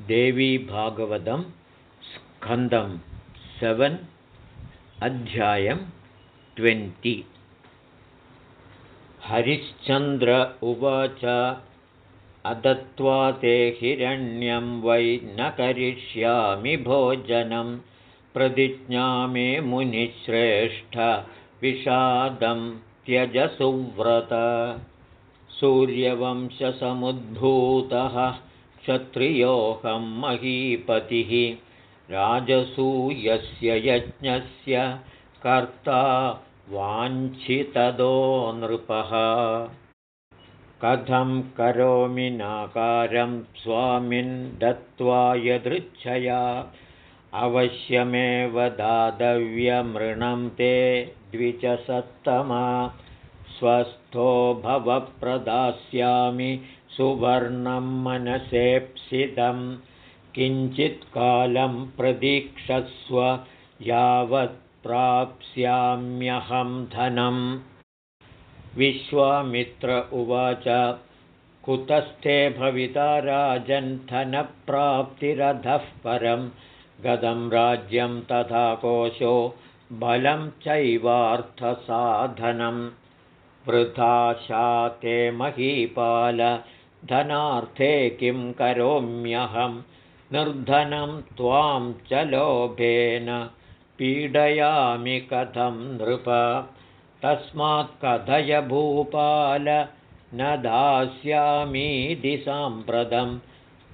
देवीभागवतं स्कन्दं सेवन् अध्यायं ट्वेण्टि। हरिश्चन्द्र उवाच अदत्त्वा ते हिरण्यं वै न करिष्यामि भोजनं प्रतिज्ञा मे मुनिश्रेष्ठ विषादं त्यजसुव्रत। सूर्यवंशसमुद्भूतः क्षत्रियोऽहं महीपतिः। राजसूयस्य यज्ञस्य कर्ता वाञ्छितदो नृपः। कथं करोमि नाकारं स्वामिन् दत्त्वा यदृच्छया। अवश्यमेव दातव्यमृणं ते द्विचसत्तमा स्वस्थो भवप्रदास्यामि सुवर्णं मनसेप्सितं किञ्चित्कालं प्रतीक्षस्व यावत् प्राप्स्याम्यहं धनम् विश्वामित्र उवाच कुतस्थे भविता राजन्धनप्राप्तिरधः परं गतं राज्यं तथा कोशो बलं चैवार्थसाधनं। वृथा शाते महीपाल धनार्थे किं करोम्यहं? निर्धनं त्वां च लोभेन पीडयामि कथं नृप। तस्मात् कथय भूपाल न दास्यामीति साम्प्रतं।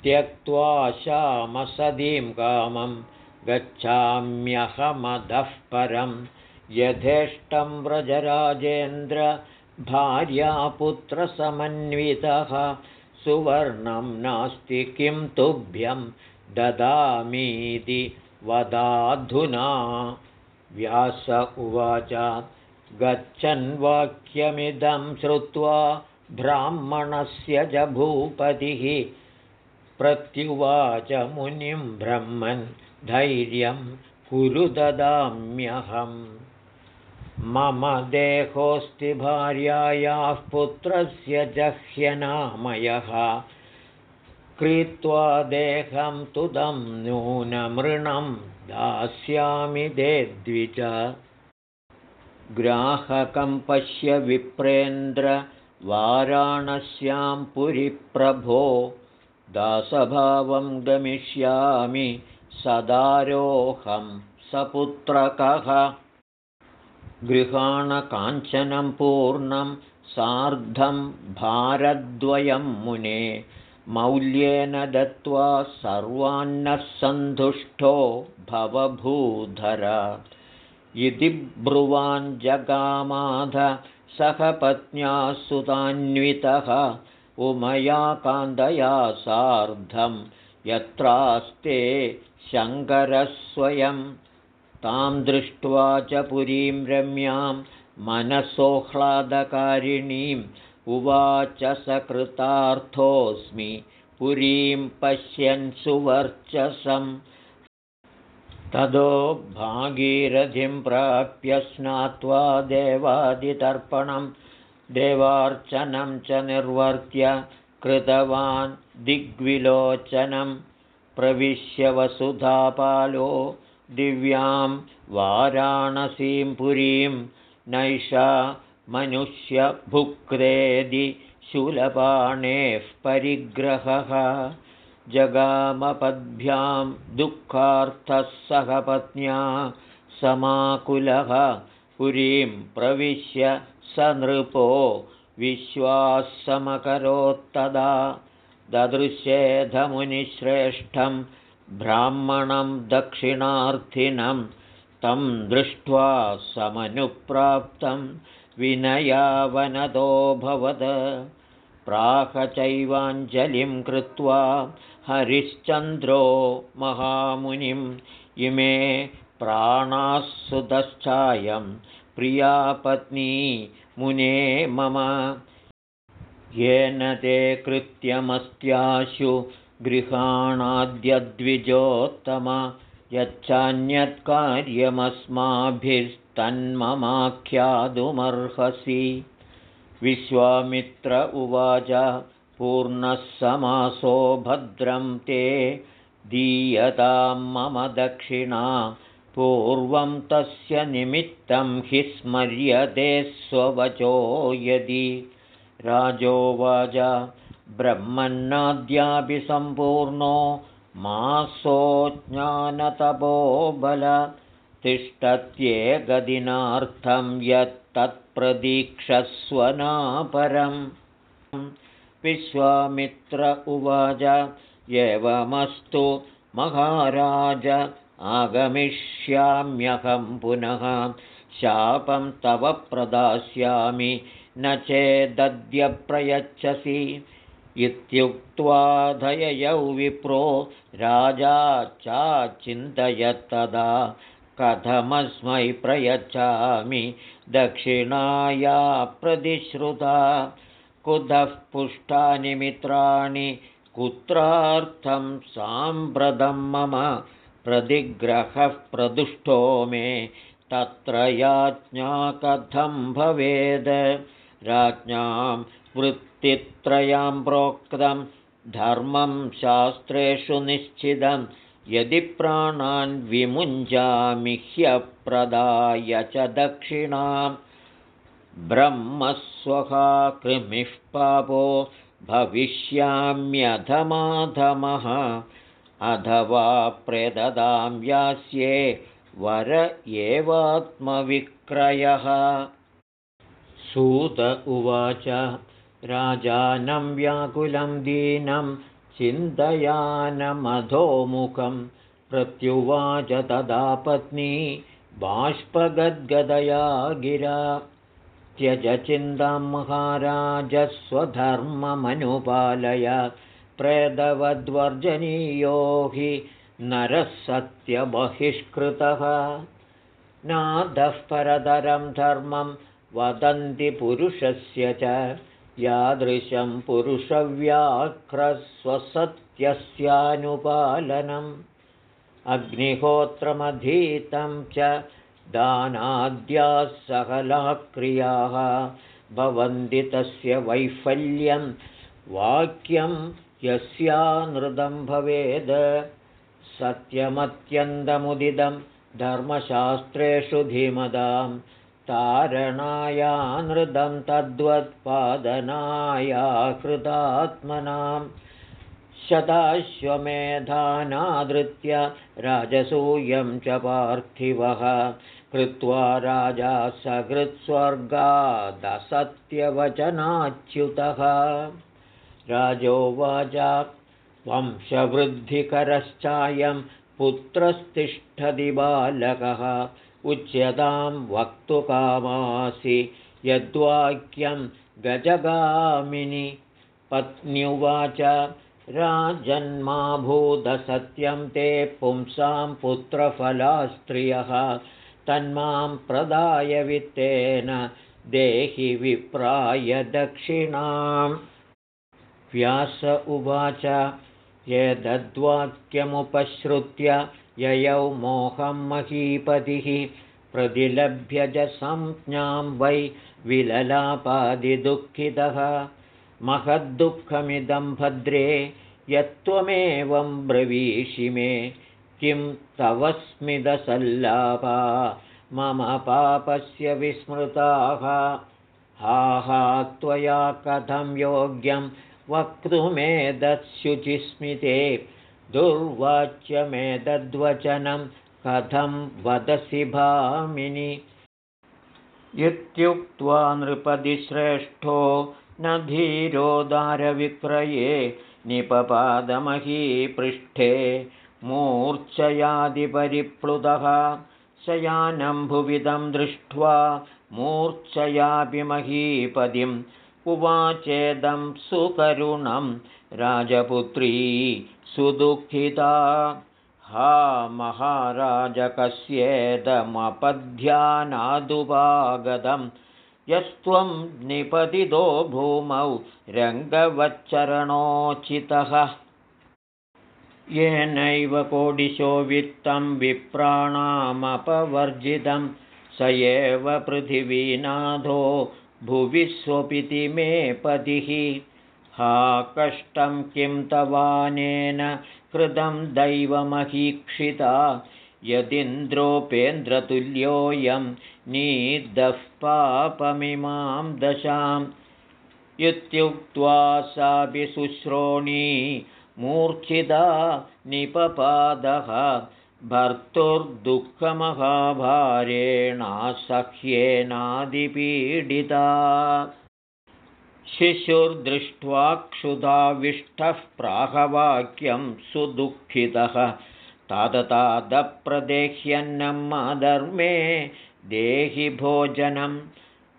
त्यक्त्वा श्यामसदीं कामं गच्छाम्यहमधः परं। यथेष्टं व्रजराजेन्द्र भार्यापुत्रसमन्वितः सुवर्णं नास्ति किं तुभ्यं ददामीति वदाधुना। व्यास उवाच गच्छन् वाक्यमिदं श्रुत्वा ब्राह्मणस्य च भूपतिः प्रत्युवाच मुनिं ब्रह्मन् धैर्यं कुरु ददाम्यहम् मम देहोऽस्ति भार्यायाः पुत्रस्य जह्यनामयः। कृत्वा देहं तुदं नूनमृणं दास्यामि दे द्विज ग्राहकं पश्य विप्रेन्द्र वाराणस्यां पुरिप्रभो दासभावं गमिष्यामि सदारोहं सपुत्रकः गृहाणकाञ्चनं पूर्णं सार्धं भारद्वयं मुने। मौल्येन दत्त्वा सर्वान्नः सन्तुष्टो भवभूधर। इति ब्रुवान् जगामाध सह पत्न्या सुतान्वितः। उमया कान्दया सार्धं। यत्रास्ते शङ्करस्वयं तां दृष्ट्वा च पुरीं रम्यां मनसोह्लादकारिणीम् उवाच सकृतार्थोऽस्मि। पुरीं पश्यन् सुवर्चसम् तदो भागीरथिं प्राप्य स्नात्वा देवादितर्पणं देवार्चनं च निर्वर्त्य कृतवान् दिग्विलोचनं। प्रविश्य वसुधापालो दिव्यां वाराणसीं पुरीं नैषा मनुष्यभुक्तेदि शूलपाणेः परिग्रहः। जगामपद्भ्यां दुःखार्थः सह पत्न्या समाकुलः। पुरीं प्रविश्य स नृपो विश्वासमकरोत्तदा। ददृश्येधमुनिश्रेष्ठं ब्राह्मणं दक्षिणार्थिनं तं दृष्ट्वा समनुप्राप्तं विनयावनतोऽभवत् प्राहचैवाञ्जलिं कृत्वा हरिश्चन्द्रो महामुनिम् इमे प्राणाः सुतश्चायं प्रिया पत्नी मुने मम। येन ते कृत्यमस्त्याशु गृहाणाद्यद्विजोत्तम यच्चान्यत्कार्यमस्माभिस्तन्ममाख्यातुमर्हसि विश्वामित्र उवाच पूर्णः समासो भद्रं ते दीयतां मम दक्षिणा। पूर्वं तस्य निमित्तं हि स्मर्यते स्ववचो यदि। राजोवाच ब्रह्मन्नाद्यापि सम्पूर्णो मासो ज्ञानतपोबल तिष्ठत्येकदिनार्थं यत्तत्प्रदीक्षस्वनापरम् विश्वामित्र उवाच एवमस्तु महाराज आगमिष्याम्यहं पुनः। शापं तव प्रदास्यामि न चेदद्यप्रयच्छसि इत्युक्त्वा धययौ विप्रो राजा चाचिन्तयत्तदा कथमस्मै प्रयच्छामि दक्षिणाया प्रतिश्रुता कुतः पुष्टानि मित्राणि कुत्रार्थं साम्प्रतं मम प्रतिग्रहः प्रदुष्टो मे तत्र याज्ञा कथं भवेद्? राज्ञां वृत्तित्रयां प्रोक्तं धर्मं शास्त्रेषु निश्चितं यदि प्राणान् विमुञ्जामि ह्यप्रदाय च दक्षिणाम्। ब्रह्मस्वहा पापो भविष्याम्यधमाधमः अथवा प्रेददां यास्ये वर एवात्मविक्रयः। सूत उवाच राजानं व्याकुलं दीनं चिन्तयानमधोमुखं। प्रत्युवाच तदा पत्नी बाष्पगद्गदया गिरा। त्यज चिन्तां महाराजस्वधर्ममनुपालय प्रेदवद्वर्जनीयो हि नरः सत्यबहिष्कृतः। नादः परतरं धर्मं वदन्ति पुरुषस्य च यादृशं पुरुषव्याघ्रस्वसत्यस्यानुपालनम् अग्निहोत्रमधीतं च दानाद्याः सकलाः क्रियाः भवन्ति तस्य वैफल्यं वाक्यं यस्यानृतं भवेद् सत्यमत्यन्तमुदितं धर्मशास्त्रेषु धीमदां तारणायानृतं तद्वत्पादनायाकृतात्मनां शताश्वमेधानादृत्य राजसूयं च पार्थिवः। कृत्वा राजा सकृत्स्वर्गादसत्यवचनाच्युतः। राजोवाच वंशवृद्धिकरश्चायं पुत्रस्तिष्ठति बालकः उच्यतां वक्तुकामासि यद्वाक्यं गजगामिनि। पत्न्युवाच राजन्माभूतसत्यं ते पुंसां पुत्रफलास्त्रियः तन्मां प्रदाय वित्तेन देहि विप्राय दक्षिणाम्। व्यास उवाच एतद्वाक्यमुपश्रुत्य ययौ मोहं महीपतिः प्रतिलभ्य च संज्ञां वै विललापादिदुःखितः। महद्दुःखमिदं भद्रे यत्त्वमेवं ब्रवीषि मे। किं तव स्मिदसल्लापा मम पापस्य विस्मृताः। हा हा त्वया कथं योग्यं वक्तुमेतत्शुचिस्मिते दुर्वाच्यमेतद्वचनं कथं वदसि भामिनि। इत्युक्त्वा नृपतिश्रेष्ठो न धीरोदारविक्रये निपपादमहीपृष्ठे मूर्च्छयादिपरिप्लुतः। शयानं भुविदं दृष्ट्वा मूर्च्छयापि महीपदिम् उवाचेदं सुकरुणं राजपुत्री सुदुःखिता। हा महाराजकस्येदमपध्यानादुपागतं। यस्त्वं निपतितो भूमौ रङ्गवच्चरणोचितः। येनैव कोडिशो वित्तं विप्राणामपवर्जितं। स एव पृथिवीनाथो भुवि स्वपिति मे पतिः। हा कष्टं किं तवानेन कृतं दैवमहीक्षिता। यदिन्द्रोपेन्द्रतुल्योऽयं नीदः पापमिमां दशाम्। इत्युक्त्वा सापि शुश्रोणी मूर्च्छिता निपपादः भर्तुर्दुःखमहाभारेणासह्येनादिपीडिता शिशुर्दृष्ट्वा क्षुधाविष्टः प्राहवाक्यं सुदुःखितः। तादतादप्रदेह्यन्नं माधर्मे देहि भोजनं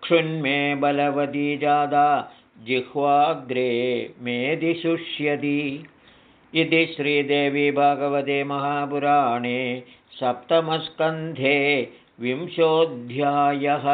क्षुन्मे बलवती जादा जिह्वाग्रे मेदिशुष्यति इति श्रीदेवी भगवते महापुराणे सप्तमस्कन्धे विंशोऽध्यायः